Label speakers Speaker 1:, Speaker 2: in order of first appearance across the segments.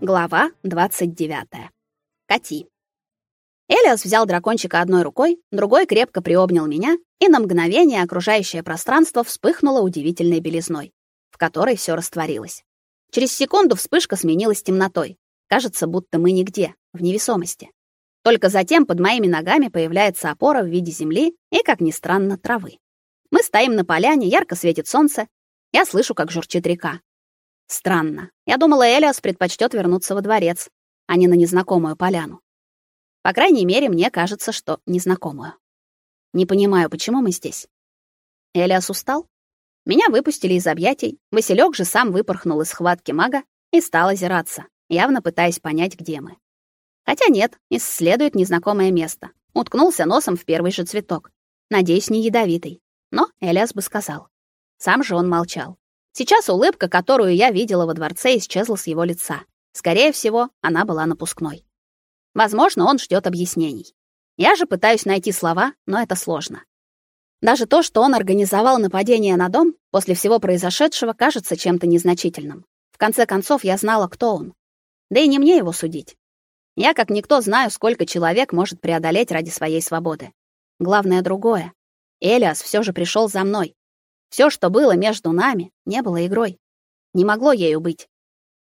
Speaker 1: Глава 29. Кати. Элиас взял дракончика одной рукой, другой крепко приобнял меня, и на мгновение окружающее пространство вспыхнуло удивительной белизной, в которой все растворилось. Через секунду вспышка сменилась темнотой. Кажется, будто мы нигде, в невесомости. Только затем под моими ногами появляется опора в виде земли и, как ни странно, травы. Мы стоим на поляне, ярко светит солнце. Я слышу, как журчит река. Странно. Я думала, Элиас предпочтет вернуться во дворец, а не на незнакомую поляну. По крайней мере, мне кажется, что незнакомую. Не понимаю, почему мы здесь. Элиас устал? Меня выпустили из объятий. Василек же сам выпорхнул из схватки мага и стал озираться, явно пытаясь понять, где мы. Хотя нет, исследует незнакомое место. Уткнулся носом в первый же цветок. Надеюсь, не ядовитый. Но Элиас бы сказал. Сам же он молчал. Сейчас улыбка, которую я видела во дворце, исчезла с его лица. Скорее всего, она была напускной. Возможно, он ждет объяснений. Я же пытаюсь найти слова, но это сложно. Даже то, что он организовал нападение на дом, после всего произошедшего, кажется чем-то незначительным. В конце концов, я знала, кто он. Да и не мне его судить. Я, как никто, знаю, сколько человек может преодолеть ради своей свободы. Главное другое. Элиас все же пришел за мной, все, что было между нами, не было игрой. Не могло ею быть.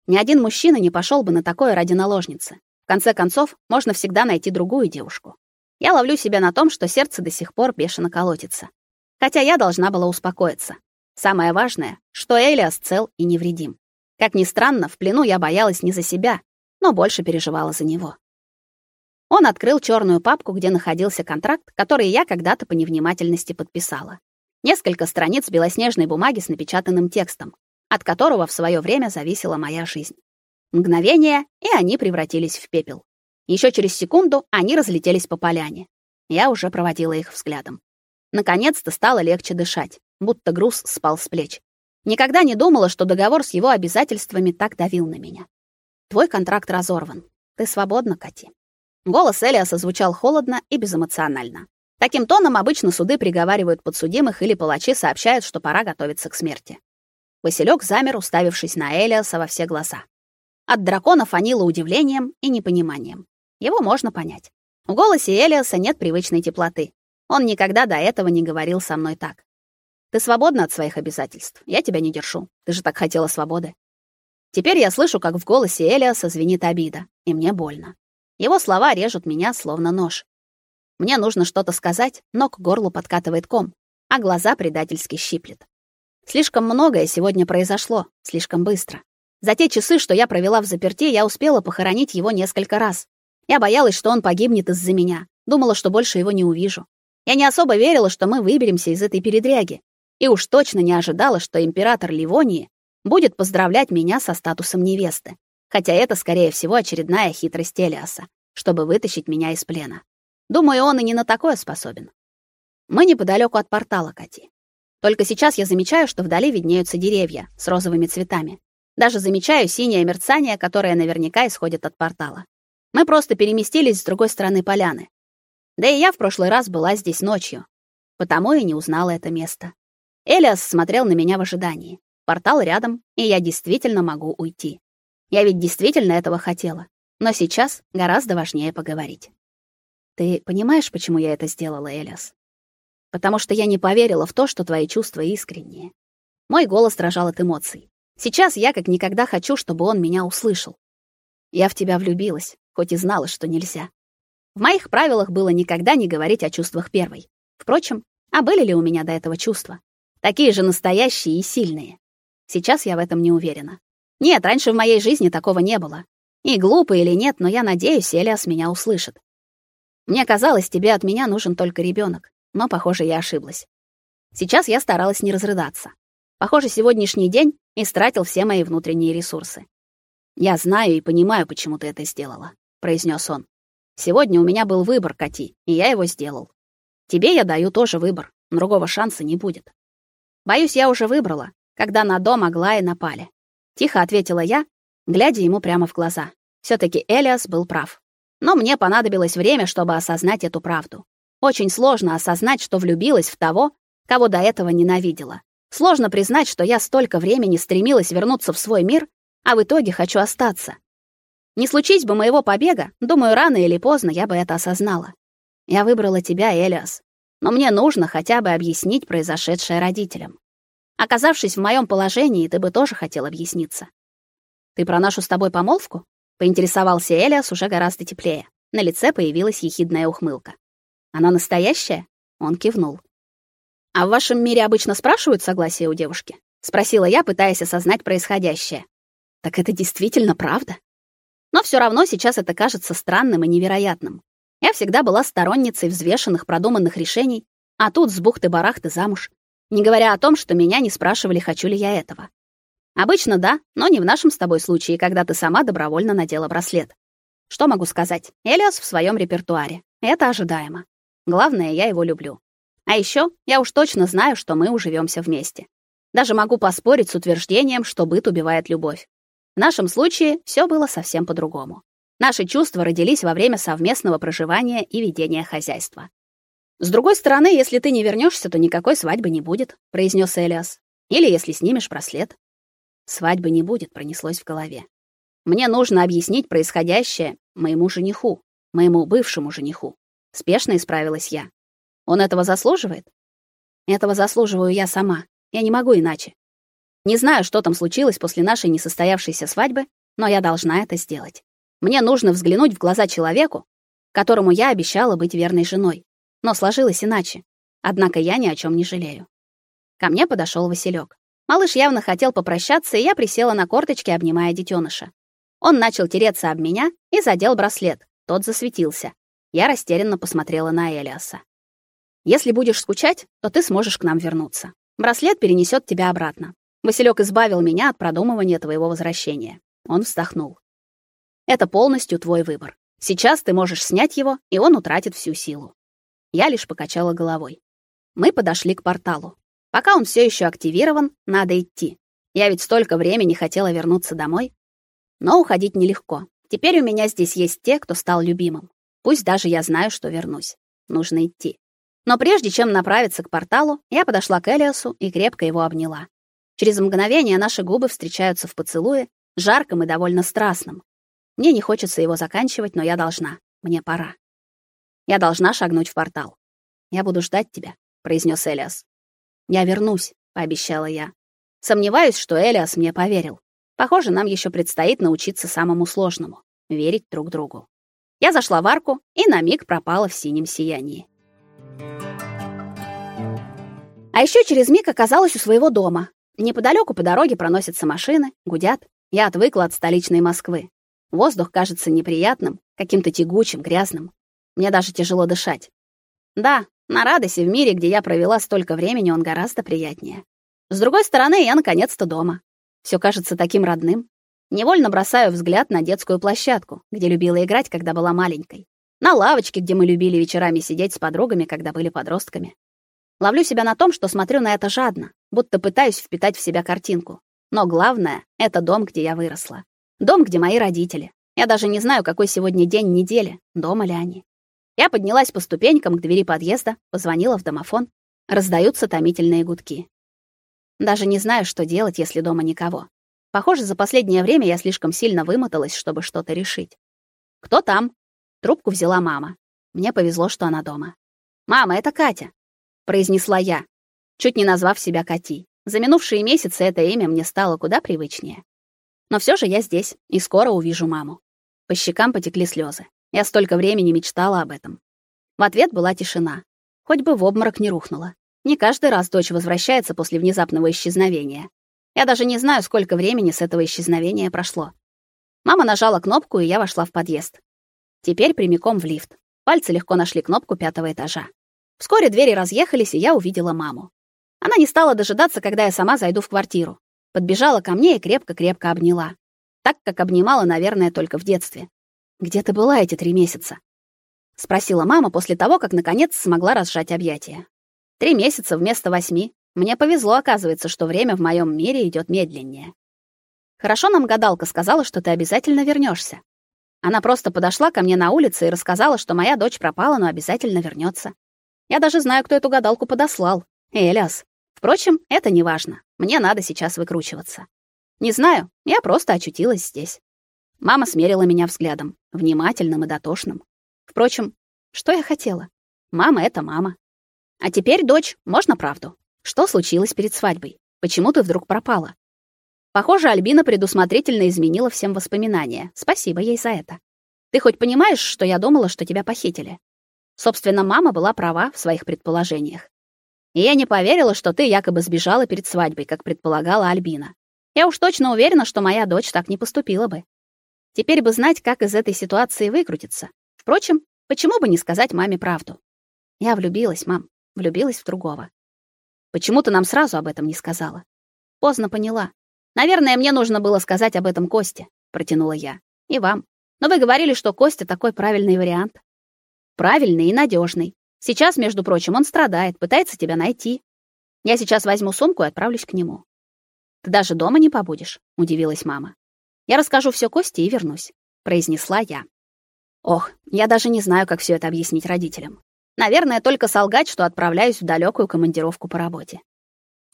Speaker 1: Ни один мужчина не пошел бы на такое ради наложницы. В конце концов, можно всегда найти другую девушку. Я ловлю себя на том, что сердце до сих пор бешено колотится. Хотя я должна была успокоиться. Самое важное, что Элиас цел и невредим. Как ни странно, в плену я боялась не за себя, но больше переживала за него. Он открыл черную папку, где находился контракт, который я когда-то по невнимательности подписала. Несколько страниц белоснежной бумаги с напечатанным текстом, от которого в свое время зависела моя жизнь. Мгновение, и они превратились в пепел. Еще через секунду они разлетелись по поляне. Я уже проводила их взглядом. Наконец-то стало легче дышать, будто груз спал с плеч. Никогда не думала, что договор с его обязательствами так давил на меня. Твой контракт разорван. Ты свободна, Кати. Голос Элиаса звучал холодно и безэмоционально. Таким тоном обычно суды приговаривают подсудимых или палачи сообщают, что пора готовиться к смерти. Василек замер, уставившись на Элиаса во все глаза. От дракона фанило удивлением и непониманием. Его можно понять. В голосе Элиаса нет привычной теплоты. Он никогда до этого не говорил со мной так. Ты свободна от своих обязательств. Я тебя не держу. Ты же так хотела свободы. Теперь я слышу, как в голосе Элиаса звенит обида, и мне больно. Его слова режут меня словно нож. Мне нужно что-то сказать, но к горлу подкатывает ком, а глаза предательски щиплет. Слишком многое сегодня произошло, слишком быстро. За те часы, что я провела в заперти, я успела похоронить его несколько раз. Я боялась, что он погибнет из-за меня, думала, что больше его не увижу. Я не особо верила, что мы выберемся из этой передряги, и уж точно не ожидала, что император Ливонии будет поздравлять меня со статусом невесты. Хотя это, скорее всего, очередная хитрость Элиаса, чтобы вытащить меня из плена. Думаю, он и не на такое способен. Мы неподалеку от портала, Кати. Только сейчас я замечаю, что вдали виднеются деревья с розовыми цветами. Даже замечаю синее мерцание, которое наверняка исходит от портала. Мы просто переместились с другой стороны поляны. Да и я в прошлый раз была здесь ночью, потому и не узнала это место. Элиас смотрел на меня в ожидании. Портал рядом, и я действительно могу уйти. Я ведь действительно этого хотела. Но сейчас гораздо важнее поговорить. Ты понимаешь, почему я это сделала, Элиас? Потому что я не поверила в то, что твои чувства искренние. Мой голос дрожал от эмоций. Сейчас я как никогда хочу, чтобы он меня услышал. Я в тебя влюбилась, хоть и знала, что нельзя. В моих правилах было никогда не говорить о чувствах первой. Впрочем, а были ли у меня до этого чувства? Такие же настоящие и сильные. Сейчас я в этом не уверена. Нет, раньше в моей жизни такого не было. И глупо или нет, но я надеюсь, Элиас меня услышит. Мне казалось, тебе от меня нужен только ребенок, но, похоже, я ошиблась. Сейчас я старалась не разрыдаться. Похоже, сегодняшний день истратил все мои внутренние ресурсы. Я знаю и понимаю, почему ты это сделала, произнес он. Сегодня у меня был выбор, Кати, и я его сделал. Тебе я даю тоже выбор, другого шанса не будет. Боюсь, я уже выбрала, когда на дом Аглая напали. Тихо ответила я, глядя ему прямо в глаза. все таки Элиас был прав. Но мне понадобилось время, чтобы осознать эту правду. Очень сложно осознать, что влюбилась в того, кого до этого ненавидела. Сложно признать, что я столько времени стремилась вернуться в свой мир, а в итоге хочу остаться. Не случись бы моего побега, думаю, рано или поздно я бы это осознала. Я выбрала тебя, Элиас, но мне нужно хотя бы объяснить произошедшее родителям. Оказавшись в моем положении, ты бы тоже хотел объясниться. Ты про нашу с тобой помолвку? Поинтересовался Элиас уже гораздо теплее. На лице появилась ехидная ухмылка. Она настоящая? Он кивнул. А в вашем мире обычно спрашивают согласие у девушки? спросила я, пытаясь осознать происходящее. Так это действительно правда? Но все равно сейчас это кажется странным и невероятным. Я всегда была сторонницей взвешенных, продуманных решений, а тут с бухты-барахты замуж. Не говоря о том, что меня не спрашивали, хочу ли я этого. Обычно да, но не в нашем с тобой случае, когда ты сама добровольно надела браслет. Что могу сказать? Элиас в своем репертуаре. Это ожидаемо. Главное, я его люблю. А еще я уж точно знаю, что мы уживемся вместе. Даже могу поспорить с утверждением, что быт убивает любовь. В нашем случае все было совсем по-другому. Наши чувства родились во время совместного проживания и ведения хозяйства. С другой стороны, если ты не вернешься, то никакой свадьбы не будет, произнес Элиас. Или если снимешь браслет. Свадьбы не будет, пронеслось в голове. Мне нужно объяснить происходящее моему жениху, моему бывшему жениху. Спешно исправилась я. Он этого заслуживает? Этого заслуживаю я сама. Я не могу иначе. Не знаю, что там случилось после нашей несостоявшейся свадьбы, но я должна это сделать. Мне нужно взглянуть в глаза человеку, которому я обещала быть верной женой. Но сложилось иначе. Однако я ни о чем не жалею. Ко мне подошел Василек. Малыш явно хотел попрощаться, и я присела на корточки, обнимая детеныша. Он начал тереться об меня и задел браслет. Тот засветился. Я растерянно посмотрела на Элиаса. Если будешь скучать, то ты сможешь к нам вернуться. Браслет перенесет тебя обратно. Василек избавил меня от продумывания твоего возвращения. Он вздохнул. Это полностью твой выбор. Сейчас ты можешь снять его, и он утратит всю силу. Я лишь покачала головой. Мы подошли к порталу. Пока он все еще активирован, надо идти. Я ведь столько времени хотела вернуться домой. Но уходить нелегко. Теперь у меня здесь есть те, кто стал любимым. Пусть даже я знаю, что вернусь. Нужно идти. Но прежде чем направиться к порталу, я подошла к Элиасу и крепко его обняла. Через мгновение наши губы встречаются в поцелуе, жарком и довольно страстном. Мне не хочется его заканчивать, но я должна. Мне пора. Я должна шагнуть в портал. Я буду ждать тебя, произнес Элиас. Я вернусь, пообещала я. Сомневаюсь, что Элиас мне поверил. Похоже, нам еще предстоит научиться самому сложному верить друг другу. Я зашла в арку и на миг пропала в синем сиянии. А еще через миг оказалась у своего дома, Неподалеку по дороге проносятся машины, гудят. Я отвыкла от столичной Москвы. Воздух кажется неприятным, каким-то тягучим, грязным. Мне даже тяжело дышать. Да, на радости в мире, где я провела столько времени, он гораздо приятнее. С другой стороны, я наконец-то дома. Все кажется таким родным. Невольно бросаю взгляд на детскую площадку, где любила играть, когда была маленькой. На лавочке, где мы любили вечерами сидеть с подругами, когда были подростками. Ловлю себя на том, что смотрю на это жадно, будто пытаюсь впитать в себя картинку. Но главное — это дом, где я выросла. Дом, где мои родители. Я даже не знаю, какой сегодня день недели, дома ли они. Я поднялась по ступенькам к двери подъезда, позвонила в домофон. Раздаются томительные гудки. Даже не знаю, что делать, если дома никого. Похоже, за последнее время я слишком сильно вымоталась, чтобы что-то решить. Кто там? Трубку взяла мама. Мне повезло, что она дома. Мама, это Катя произнесла я, чуть не назвав себя Кати. За минувшие месяцы это имя мне стало куда привычнее. Но все же я здесь и скоро увижу маму. По щекам потекли слезы. Я столько времени мечтала об этом. В ответ была тишина. Хоть бы в обморок не рухнула. Не каждый раз дочь возвращается после внезапного исчезновения. Я даже не знаю, сколько времени с этого исчезновения прошло. Мама нажала кнопку, и я вошла в подъезд. Теперь прямиком в лифт. Пальцы легко нашли кнопку пятого этажа. Вскоре двери разъехались, и я увидела маму. Она не стала дожидаться, когда я сама зайду в квартиру. Подбежала ко мне и крепко-крепко обняла. Так, как обнимала, наверное, только в детстве. «Где ты была эти три месяца?» — спросила мама после того, как наконец смогла разжать объятия. «Три месяца вместо восьми. Мне повезло, оказывается, что время в моем мире идет медленнее. Хорошо нам гадалка сказала, что ты обязательно вернешься. Она просто подошла ко мне на улице и рассказала, что моя дочь пропала, но обязательно вернется. Я даже знаю, кто эту гадалку подослал. Элиас. Впрочем, это не важно. Мне надо сейчас выкручиваться. Не знаю, я просто очутилась здесь. Мама смерила меня взглядом, внимательным и дотошным. Впрочем, что я хотела? Мама это мама. А теперь, дочь, можно правду? Что случилось перед свадьбой? Почему ты вдруг пропала? Похоже, Альбина предусмотрительно изменила всем воспоминания. Спасибо ей за это. Ты хоть понимаешь, что я думала, что тебя похитили? Собственно, мама была права в своих предположениях. И я не поверила, что ты якобы сбежала перед свадьбой, как предполагала Альбина. Я уж точно уверена, что моя дочь так не поступила бы. Теперь бы знать, как из этой ситуации выкрутиться. Впрочем, почему бы не сказать маме правду? Я влюбилась, мам, влюбилась в другого. Почему ты нам сразу об этом не сказала? Поздно поняла. Наверное, мне нужно было сказать об этом Косте, протянула я. И вам. Но вы говорили, что Костя такой правильный вариант. Правильный и надежный. Сейчас, между прочим, он страдает, пытается тебя найти. Я сейчас возьму сумку и отправлюсь к нему. Ты даже дома не побудешь, удивилась мама. Я расскажу все Косте и вернусь, произнесла я. Ох, я даже не знаю, как все это объяснить родителям. Наверное, только солгать, что отправляюсь в далекую командировку по работе.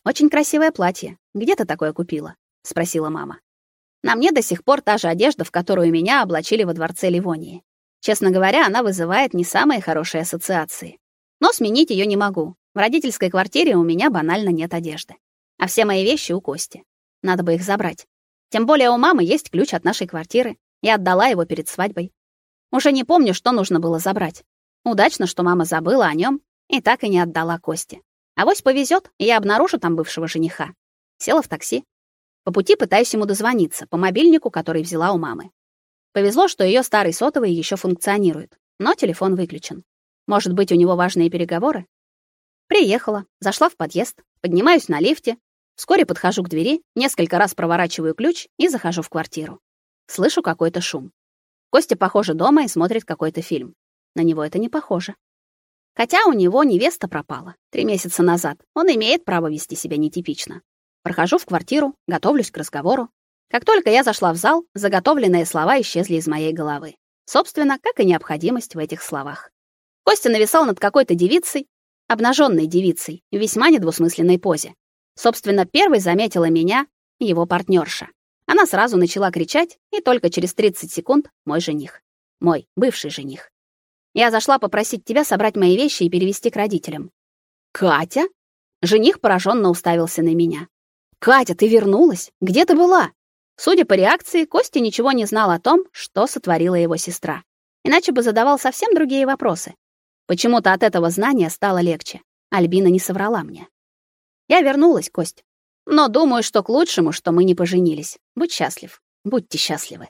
Speaker 1: Очень красивое платье. Где ты такое купила? спросила мама. На мне до сих пор та же одежда, в которую меня облачили во дворце Ливонии. Честно говоря, она вызывает не самые хорошие ассоциации. Но сменить ее не могу. В родительской квартире у меня банально нет одежды. А все мои вещи у Кости. Надо бы их забрать. Тем более у мамы есть ключ от нашей квартиры. Я отдала его перед свадьбой. Уже не помню, что нужно было забрать. Удачно, что мама забыла о нем и так и не отдала Косте. А вось повезет, и я обнаружу там бывшего жениха. Села в такси. По пути пытаюсь ему дозвониться по мобильнику, который взяла у мамы. Повезло, что ее старый сотовый еще функционирует, но телефон выключен. Может быть, у него важные переговоры? Приехала, зашла в подъезд, поднимаюсь на лифте, вскоре подхожу к двери, несколько раз проворачиваю ключ и захожу в квартиру. Слышу какой-то шум. Костя, похоже, дома и смотрит какой-то фильм. На него это не похоже. Хотя у него невеста пропала три месяца назад. Он имеет право вести себя нетипично. Прохожу в квартиру, готовлюсь к разговору. Как только я зашла в зал, заготовленные слова исчезли из моей головы. Собственно, как и необходимость в этих словах. Костя нависал над какой-то девицей, обнаженной девицей, в весьма недвусмысленной позе. Собственно, первой заметила меня его партнерша. Она сразу начала кричать, и только через 30 секунд мой жених. Мой бывший жених. Я зашла попросить тебя собрать мои вещи и перевести к родителям. Катя? Жених пораженно уставился на меня. Катя, ты вернулась? Где ты была? Судя по реакции, Костя ничего не знал о том, что сотворила его сестра. Иначе бы задавал совсем другие вопросы. Почему-то от этого знания стало легче. Альбина не соврала мне. Я вернулась, Кость. Но думаю, что к лучшему, что мы не поженились. Будь счастлив. Будьте счастливы.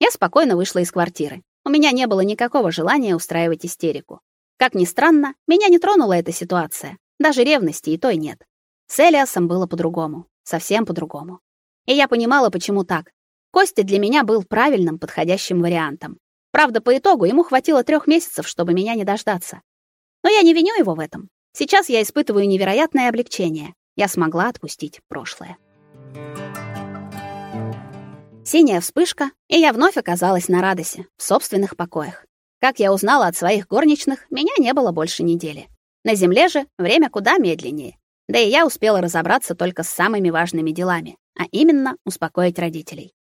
Speaker 1: Я спокойно вышла из квартиры. У меня не было никакого желания устраивать истерику. Как ни странно, меня не тронула эта ситуация. Даже ревности и той нет. С Элиасом было по-другому совсем по-другому. И я понимала, почему так. Костя для меня был правильным, подходящим вариантом. Правда, по итогу ему хватило трех месяцев, чтобы меня не дождаться. Но я не виню его в этом. Сейчас я испытываю невероятное облегчение. Я смогла отпустить прошлое. Синяя вспышка, и я вновь оказалась на Радосе, в собственных покоях. Как я узнала от своих горничных, меня не было больше недели. На земле же время куда медленнее. Да и я успела разобраться только с самыми важными делами, а именно успокоить родителей.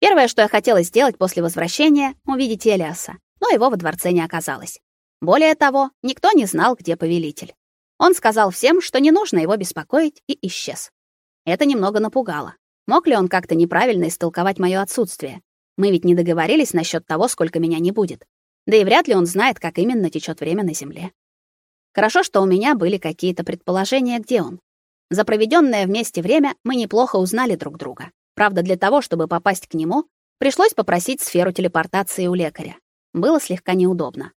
Speaker 1: Первое, что я хотела сделать после возвращения увидеть Элиаса, но его во дворце не оказалось. Более того, никто не знал, где повелитель. Он сказал всем, что не нужно его беспокоить, и исчез. Это немного напугало. Мог ли он как-то неправильно истолковать моё отсутствие? Мы ведь не договорились насчет того, сколько меня не будет. Да и вряд ли он знает, как именно течет время на земле. Хорошо, что у меня были какие-то предположения, где он. За проведенное вместе время мы неплохо узнали друг друга. Правда, для того, чтобы попасть к нему, пришлось попросить сферу телепортации у лекаря. Было слегка неудобно.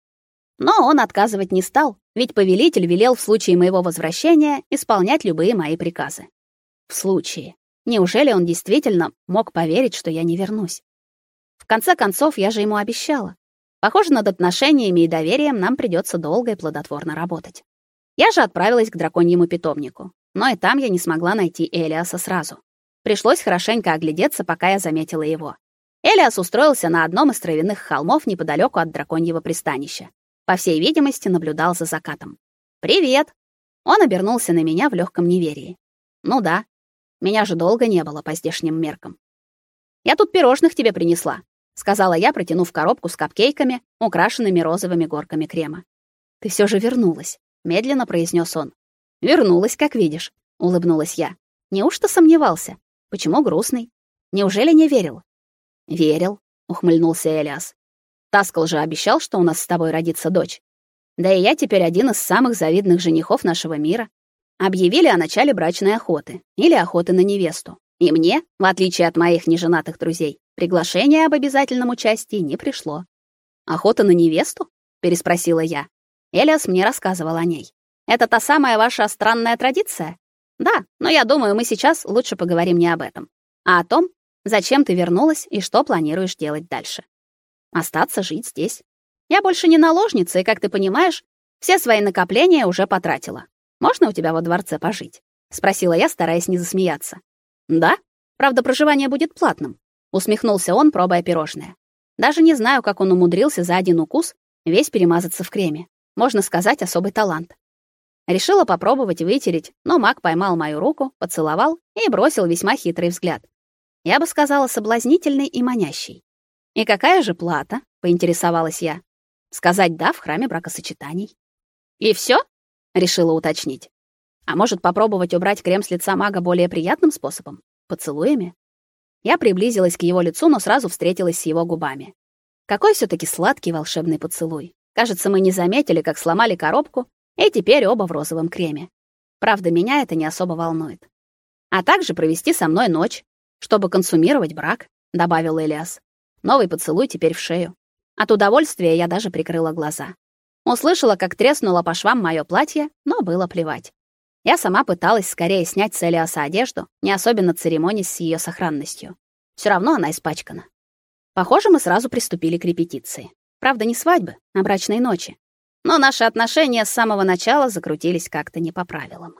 Speaker 1: Но он отказывать не стал, ведь повелитель велел в случае моего возвращения исполнять любые мои приказы. В случае. Неужели он действительно мог поверить, что я не вернусь? В конце концов, я же ему обещала. Похоже, над отношениями и доверием нам придется долго и плодотворно работать. Я же отправилась к драконьему питомнику, но и там я не смогла найти Элиаса сразу. Пришлось хорошенько оглядеться, пока я заметила его. Элиас устроился на одном из травяных холмов неподалеку от драконьего пристанища. По всей видимости, наблюдал за закатом. «Привет!» Он обернулся на меня в легком неверии. «Ну да, меня же долго не было по здешним меркам. Я тут пирожных тебе принесла. сказала я, протянув коробку с капкейками, украшенными розовыми горками крема. Ты все же вернулась, медленно произнес он. Вернулась, как видишь, улыбнулась я. Неужто сомневался? Почему грустный? Неужели не верил? Верил, ухмыльнулся Элиас. Таскал же обещал, что у нас с тобой родится дочь. Да и я теперь один из самых завидных женихов нашего мира. Объявили о начале брачной охоты или охоты на невесту. И мне, в отличие от моих неженатых друзей, приглашение об обязательном участии не пришло. Охота на невесту? переспросила я. Элиас мне рассказывал о ней. Это та самая ваша странная традиция? Да, но я думаю, мы сейчас лучше поговорим не об этом, а о том, зачем ты вернулась и что планируешь делать дальше. Остаться жить здесь. Я больше не наложница, и, как ты понимаешь, все свои накопления уже потратила. Можно у тебя во дворце пожить? спросила я, стараясь не засмеяться. Да? Правда, проживание будет платным, усмехнулся он, пробуя пирожное. Даже не знаю, как он умудрился за один укус весь перемазаться в креме. Можно сказать, особый талант. Решила попробовать вытереть, но Мак поймал мою руку, поцеловал и бросил весьма хитрый взгляд. Я бы сказала, соблазнительный и манящий. «И какая же плата?» — поинтересовалась я. «Сказать «да» в храме бракосочетаний». «И все? решила уточнить. А может, попробовать убрать крем с лица мага более приятным способом? Поцелуями? Я приблизилась к его лицу, но сразу встретилась с его губами. Какой все таки сладкий волшебный поцелуй. Кажется, мы не заметили, как сломали коробку, и теперь оба в розовом креме. Правда, меня это не особо волнует. А также провести со мной ночь, чтобы консумировать брак, добавил Элиас. Новый поцелуй теперь в шею. От удовольствия я даже прикрыла глаза. Услышала, как треснуло по швам моё платье, но было плевать. Я сама пыталась скорее снять с Элиаса одежду, не особенно церемонясь с её сохранностью. Всё равно она испачкана. Похоже, мы сразу приступили к репетиции. Правда, не свадьбы, а брачной ночи. Но наши отношения с самого начала закрутились как-то не по правилам.